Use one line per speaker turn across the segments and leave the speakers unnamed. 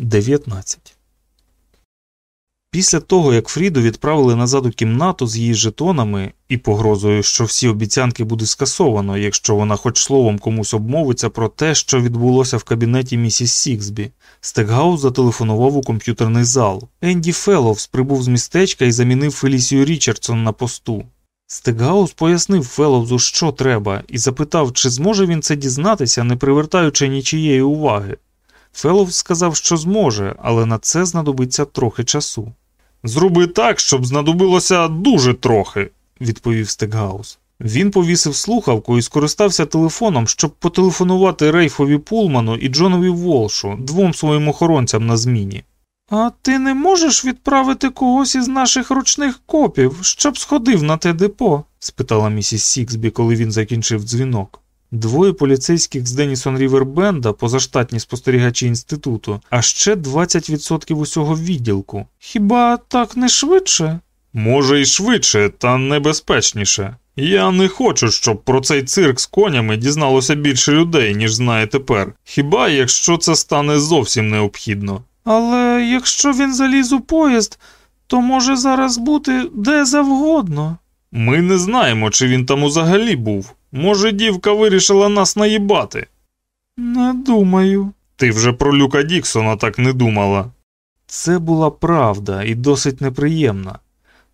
19 Після того, як Фріду відправили назад у кімнату з її жетонами і погрозою, що всі обіцянки буде скасовано, якщо вона хоч словом комусь обмовиться про те, що відбулося в кабінеті місіс Сіксбі, Стекгаус зателефонував у комп'ютерний зал. Енді Фелловс прибув з містечка і замінив Фелісію Річардсон на посту. Стекгаус пояснив Фелловзу, що треба, і запитав, чи зможе він це дізнатися, не привертаючи нічієї уваги. Фелловс сказав, що зможе, але на це знадобиться трохи часу. Зроби так, щоб знадобилося дуже трохи, відповів Стекгаус. Він повісив слухавку і скористався телефоном, щоб потелефонувати Рейфові Пулману і Джонові Волшу, двом своїм охоронцям на зміні. А ти не можеш відправити когось із наших ручних копів, щоб сходив на те депо? спитала місіс Сіксбі, коли він закінчив дзвінок. Двоє поліцейських з Денісон Рівербенда, позаштатні спостерігачі інституту, а ще 20% усього відділку. Хіба так не швидше? Може, і швидше, та небезпечніше. Я не хочу, щоб про цей цирк з конями дізналося більше людей, ніж знає тепер. Хіба якщо це стане зовсім необхідно? Але якщо він заліз у поїзд, то може зараз бути де завгодно. Ми не знаємо, чи він там взагалі був. Може, дівка вирішила нас наїбати? Не думаю. Ти вже про Люка Діксона так не думала. Це була правда і досить неприємна,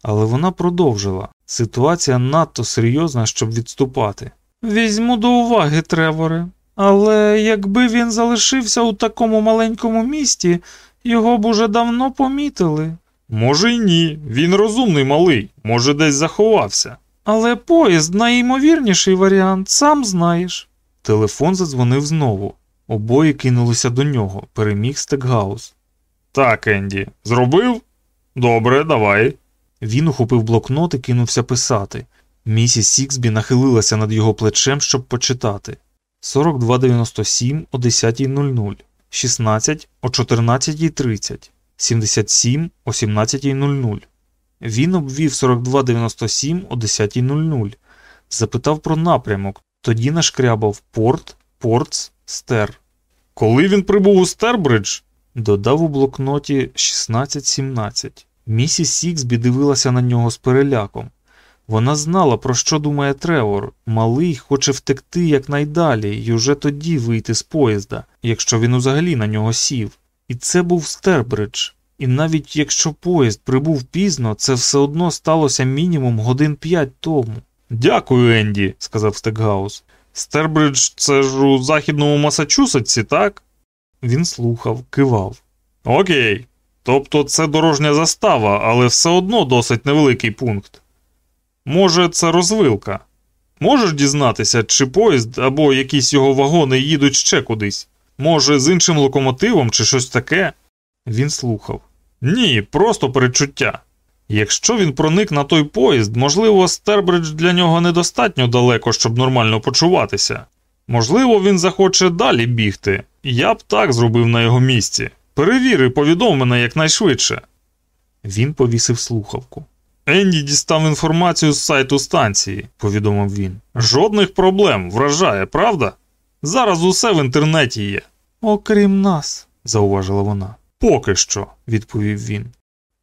але вона продовжила. Ситуація надто серйозна, щоб відступати. Візьму до уваги, Треворе, але якби він залишився у такому маленькому місті, його б уже давно помітили. Може, й ні. Він розумний малий, може, десь заховався. Але поїзд найімовірніший варіант, сам знаєш. Телефон задзвонив знову. Обоє кинулися до нього, переміг Стекгаус. Так, Енді, зробив? Добре, давай. Він ухопив блокнот і кинувся писати. Місіс Сіксбі нахилилася над його плечем, щоб почитати. 4297 о 10.00, 16 о 14.30, 77 о 17.00. Він обвів 4297 о 10.00, запитав про напрямок, тоді нашкрябав порт, портс, стер. Коли він прибув у Стербридж, додав у блокноті 1617. Місіс Сіксбі дивилася на нього з переляком. Вона знала, про що думає Тревор. Малий хоче втекти якнайдалі і уже тоді вийти з поїзда, якщо він взагалі на нього сів. І це був Стербридж. І навіть якщо поїзд прибув пізно, це все одно сталося мінімум годин п'ять тому. Дякую, Енді, сказав Стекгаус. Стербридж це ж у західному Масачусетсі, так? Він слухав, кивав. Окей. Тобто це дорожня застава, але все одно досить невеликий пункт. Може, це розвилка. Можеш дізнатися, чи поїзд або якісь його вагони їдуть ще кудись? Може, з іншим локомотивом чи щось таке? Він слухав. Ні, просто перечуття. Якщо він проник на той поїзд, можливо, Стербридж для нього недостатньо далеко, щоб нормально почуватися. Можливо, він захоче далі бігти. Я б так зробив на його місці. Перевіри, повідом мене якнайшвидше. Він повісив слухавку. Енді дістав інформацію з сайту станції, повідомив він. Жодних проблем, вражає, правда? Зараз усе в інтернеті є. Окрім нас, зауважила вона. Поки що, відповів він.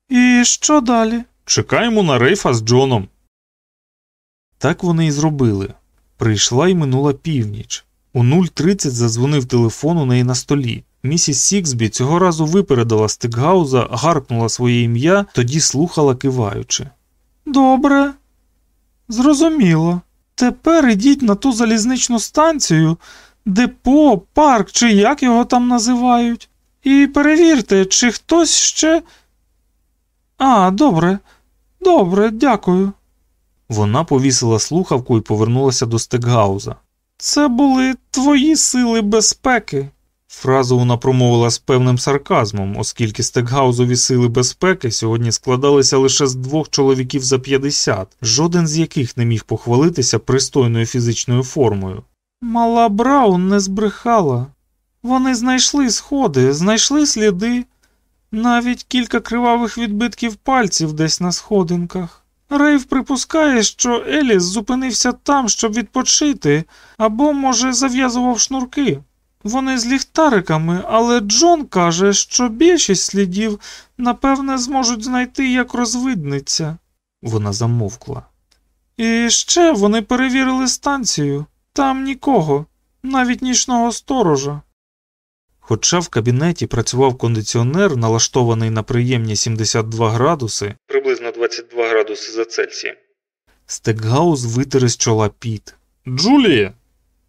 І що далі? Чекаємо на рейфа з Джоном. Так вони і зробили. Прийшла й минула північ. У 0.30 задзвонив телефон у неї на столі. Місіс Сіксбі цього разу випередила Стикгауза, гаркнула своє ім'я, тоді слухала, киваючи. Добре, зрозуміло. Тепер ідіть на ту залізничну станцію, депо, парк чи як його там називають, і перевірте, чи хтось ще. А, добре, добре, дякую. Вона повісила слухавку і повернулася до Стекгауза. Це були твої сили безпеки. Фразу вона промовила з певним сарказмом, оскільки стекгаузові сили безпеки сьогодні складалися лише з двох чоловіків за 50, жоден з яких не міг похвалитися пристойною фізичною формою. Мала Браун не збрехала. Вони знайшли сходи, знайшли сліди, навіть кілька кривавих відбитків пальців десь на сходинках. Рейв припускає, що Еліс зупинився там, щоб відпочити, або, може, зав'язував шнурки. Вони з ліхтариками, але Джон каже, що більшість слідів, напевне, зможуть знайти, як розвидниця. Вона замовкла. І ще вони перевірили станцію. Там нікого, навіть нічного сторожа. Хоча в кабінеті працював кондиціонер, налаштований на приємні 72 градуси, приблизно 22 градуси за Цельсієм, Стекгаус витер із чола піт. Джулі,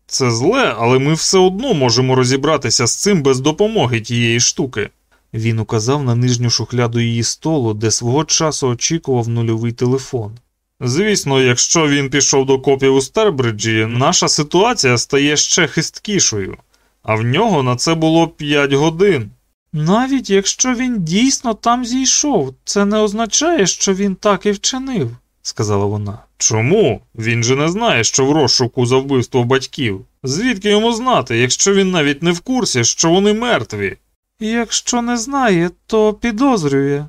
це зле, але ми все одно можемо розібратися з цим без допомоги тієї штуки. Він указав на нижню шухляду її столу, де свого часу очікував нульовий телефон. Звісно, якщо він пішов до копів у Стербриджі, наша ситуація стає ще хисткішою, а в нього на це було 5 годин. Навіть якщо він дійсно там зійшов, це не означає, що він так і вчинив, сказала вона. Чому? Він же не знає, що в розшуку за вбивство батьків. Звідки йому знати, якщо він навіть не в курсі, що вони мертві? Якщо не знає, то підозрює.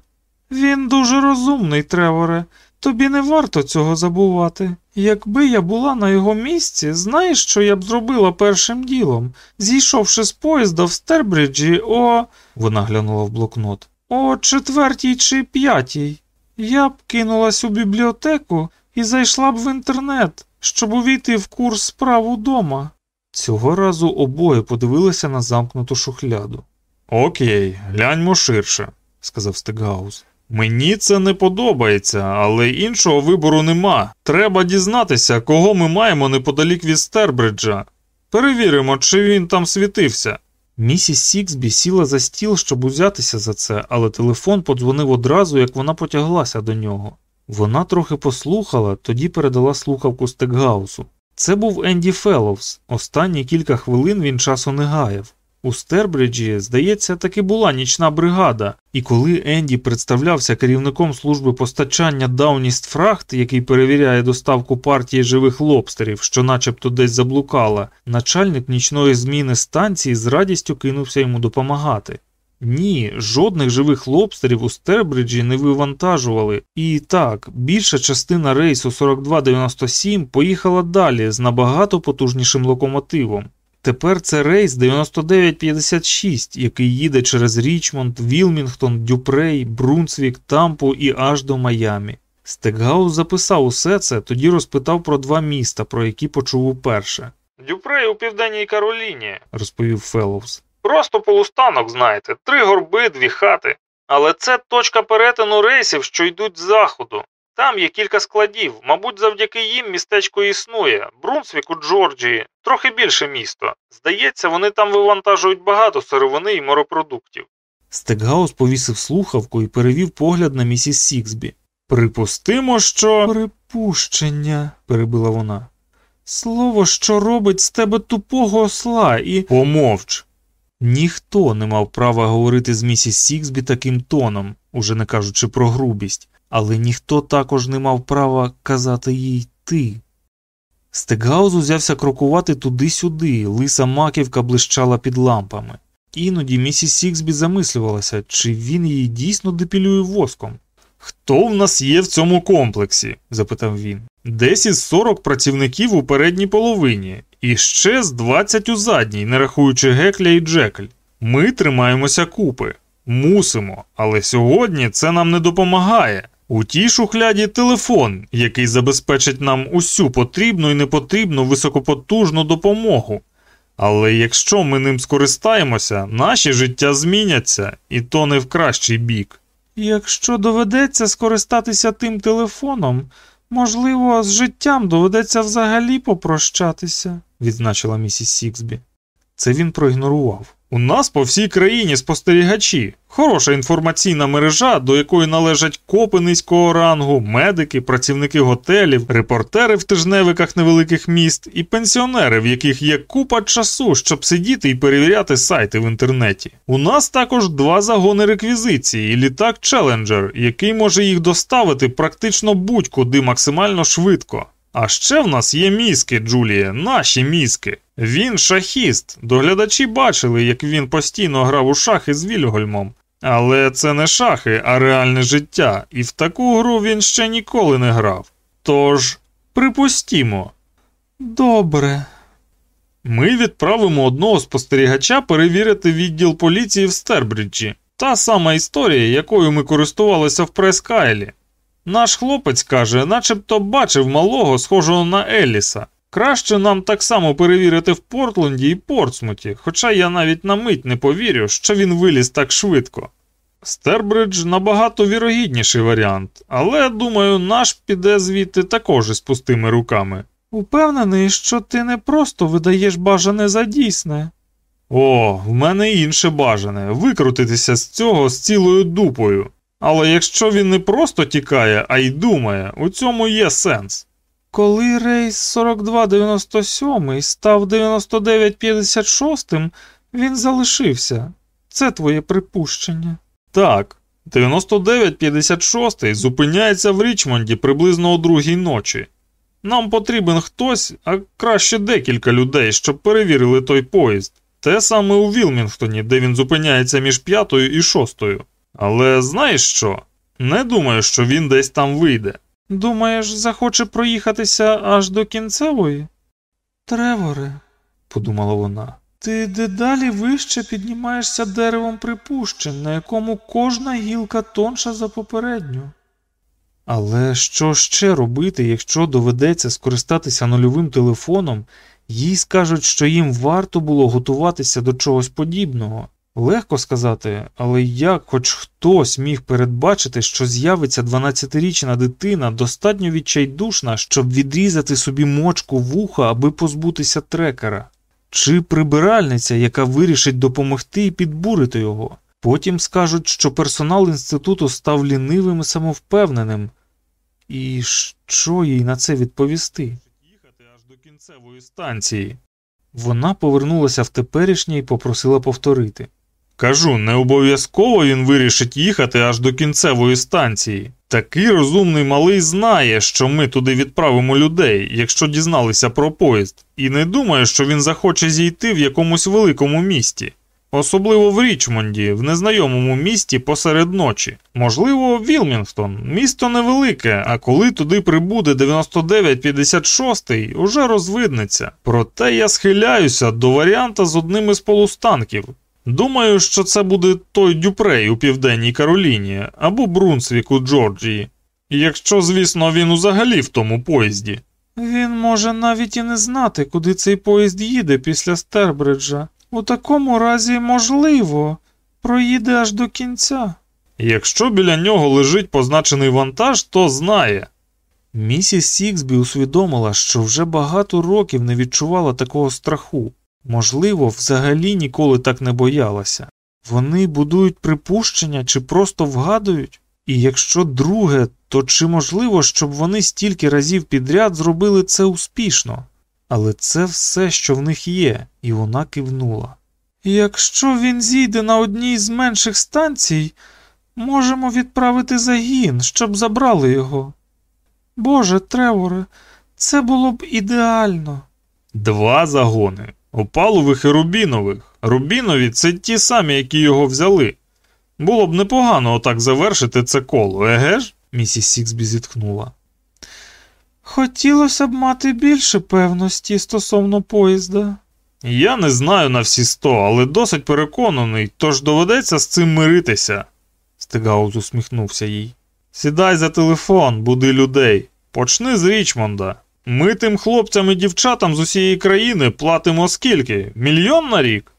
Він дуже розумний, Треворе. Тобі не варто цього забувати. Якби я була на його місці, знаєш, що я б зробила першим ділом, зійшовши з поїзда в Стербриджі о. вона глянула в блокнот. О четвертій чи п'ятій. Я б кинулась у бібліотеку і зайшла б в інтернет, щоб увійти в курс справ удома. Цього разу обоє подивилися на замкнуту шухляду. Окей, гляньмо ширше, сказав Стекгаус. Мені це не подобається, але іншого вибору нема. Треба дізнатися, кого ми маємо неподалік від Стербриджа. Перевіримо, чи він там світився. Місіс Сіксбі сіла за стіл, щоб узятися за це, але телефон подзвонив одразу, як вона потяглася до нього. Вона трохи послухала, тоді передала слухавку Стекгаусу. Це був Енді Фелловс. Останні кілька хвилин він часу не гаяв. У Стербриджі, здається, таки була нічна бригада, і коли Енді представлявся керівником служби постачання Дауніст Фрахт, який перевіряє доставку партії живих лобстерів, що начебто десь заблукала, начальник нічної зміни станції з радістю кинувся йому допомагати. Ні, жодних живих лобстерів у Стербриджі не вивантажували, і так, більша частина рейсу 4297 поїхала далі з набагато потужнішим локомотивом. Тепер це рейс 9956, який їде через Річмонд, Вілмінгтон, Дюпрей, Брунсвік, Тампу і аж до Майамі. Стекгаус записав усе це, тоді розпитав про два міста, про які почув уперше. Дюпрей у південній Кароліні, розповів Фелловс. Просто полустанок, знаєте, три горби, дві хати. Але це точка перетину рейсів, що йдуть з заходу. Там є кілька складів, мабуть, завдяки їм містечко існує. Брунсвік у Джорджії, трохи більше місто. Здається, вони там вивантажують багато сировини і морепродуктів. Стекгаус повісив слухавку і перевів погляд на місіс Сіксбі. Припустимо, що. Припущення, перебила вона. Слово, що робить з тебе тупого осла і. Помовч. Ніхто не мав права говорити з місіс Сіксбі таким тоном, уже не кажучи про грубість але ніхто також не мав права казати їй ти. Стекгаус узявся крокувати туди-сюди, лиса маківка блищала під лампами. Іноді місіс Сіксбі замислювалася, чи він її дійсно депілює воском. Хто в нас є в цьому комплексі? запитав він. Десь із 40 працівників у передній половині, і ще з 20 у задній, не рахуючи Гекля і Джекль. Ми тримаємося купи. Мусимо, але сьогодні це нам не допомагає. У тій шухляді телефон, який забезпечить нам усю потрібну і непотрібну високопотужну допомогу. Але якщо ми ним скористаємося, наші життя зміняться, і то не в кращий бік. Якщо доведеться скористатися тим телефоном, можливо, з життям доведеться взагалі попрощатися, відзначила місіс Сіксбі. Це він проігнорував. У нас по всій країні спостерігачі, хороша інформаційна мережа, до якої належать копи низького рангу, медики, працівники готелів, репортери в тижневиках невеликих міст і пенсіонери, в яких є купа часу, щоб сидіти і перевіряти сайти в інтернеті. У нас також два загони реквізиції і літак Челенджер, який може їх доставити практично будь-куди максимально швидко. А ще в нас є мізки, Джуліє, наші мізки. Він шахіст. Доглядачі бачили, як він постійно грав у шахи з Вільгольмом. Але це не шахи, а реальне життя, і в таку гру він ще ніколи не грав. Тож, припустімо. Добре. Ми відправимо одного спостерігача перевірити відділ поліції в Стербриджі. Та сама історія, якою ми користувалися в прес-кайлі. Наш хлопець каже, начебто бачив малого, схожого на Еліса. Краще нам так само перевірити в Портленді і Портсмуті, хоча я навіть на мить не повірю, що він виліз так швидко. Стербридж набагато вірогідніший варіант, але думаю, наш піде звідти також із пустими руками. Упевнений, що ти не просто видаєш бажане за дійсне. О, в мене інше бажане викрутитися з цього з цілою дупою. Але якщо він не просто тікає, а й думає, у цьому є сенс. Коли рейс 4297 став 9956, він залишився. Це твоє припущення. Так, 9956 зупиняється в Річмонді приблизно о другій ночі. Нам потрібен хтось, а краще декілька людей, щоб перевірили той поїзд. Те саме у Вілмінгтоні, де він зупиняється між п'ятою і шостою. Але знаєш що? Не думаю, що він десь там вийде. Думаєш, захоче проїхатися аж до кінцевої? Треворе, подумала вона, ти дедалі вище піднімаєшся деревом припущень, на якому кожна гілка тонша за попередню. Але що ще робити, якщо доведеться скористатися нульовим телефоном, їй скажуть, що їм варто було готуватися до чогось подібного. Легко сказати, але як хоч хтось міг передбачити, що з'явиться 12-річна дитина достатньо відчайдушна, щоб відрізати собі мочку вуха, аби позбутися трекера, чи прибиральниця, яка вирішить допомогти і підбурити його. Потім скажуть, що персонал інституту став лінивим і самовпевненим. І що їй на це відповісти? Їхати аж до кінцевої станції. Вона повернулася в теперішнє і попросила повторити. Кажу, не обов'язково він вирішить їхати аж до кінцевої станції. Такий розумний малий знає, що ми туди відправимо людей, якщо дізналися про поїзд, і не думає, що він захоче зійти в якомусь великому місті. Особливо в Річмонді, в незнайомому місті посеред ночі. Можливо, Вілмінгтон. Місто невелике, а коли туди прибуде 9956-й, уже розвиднеться. Проте я схиляюся до варіанта з одним із полустанків. Думаю, що це буде той Дюпрей у Південній Кароліні або Брунсвік у Джорджії. Якщо, звісно, він взагалі в тому поїзді. Він може навіть і не знати, куди цей поїзд їде після Стербриджа. У такому разі, можливо, проїде аж до кінця. Якщо біля нього лежить позначений вантаж, то знає. Місіс Сіксбі усвідомила, що вже багато років не відчувала такого страху. Можливо, взагалі ніколи так не боялася. Вони будують припущення чи просто вгадують? І якщо друге, то чи можливо, щоб вони стільки разів підряд зробили це успішно? Але це все, що в них є, і вона кивнула. Якщо він зійде на одній з менших станцій, можемо відправити загін, щоб забрали його. Боже, Треворе, це було б ідеально. Два загони опалових і рубінових. Рубінові це ті самі, які його взяли. Було б непогано отак завершити це коло, еге ж? місіс Сіксбі зітхнула. Хотілося б мати більше певності стосовно поїзда. Я не знаю на всі сто, але досить переконаний, тож доведеться з цим миритися. Стегаус усміхнувся їй. Сідай за телефон, буди людей. Почни з Річмонда. Ми тим хлопцям і дівчатам з усієї країни платимо скільки? Мільйон на рік?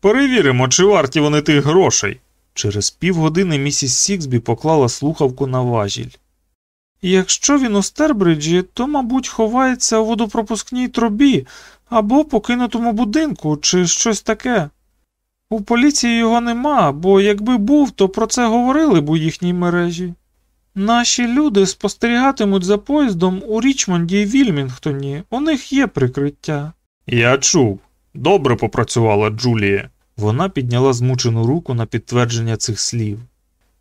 Перевіримо, чи варті вони тих грошей. Через півгодини місіс Сіксбі поклала слухавку на важіль. Якщо він у Стербриджі, то, мабуть, ховається у водопропускній трубі або покинутому будинку, чи щось таке. У поліції його нема, бо якби був, то про це говорили б у їхній мережі. Наші люди спостерігатимуть за поїздом у Річмонді і Вільмінгтоні, у них є прикриття. Я чув. Добре попрацювала Джулія. Вона підняла змучену руку на підтвердження цих слів.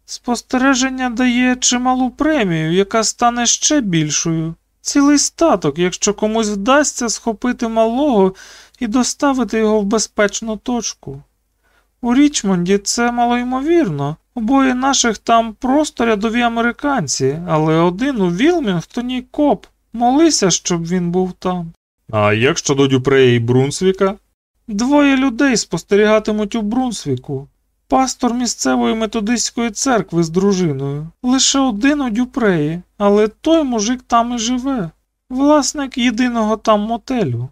Спостереження дає чималу премію, яка стане ще більшою. Цілий статок, якщо комусь вдасться схопити малого і доставити його в безпечну точку. У Річмонді це малоймовірно. Обоє наших там просто рядові американці, але один у Вілмінгтоні коп. Молися, щоб він був там. А як щодо Дюпрея і Брунсвіка?
Двоє людей спостерігатимуть у Брунсвіку. Пастор місцевої методистської церкви з дружиною. Лише один у Дюпреї, але той мужик там і живе. Власник єдиного там мотелю.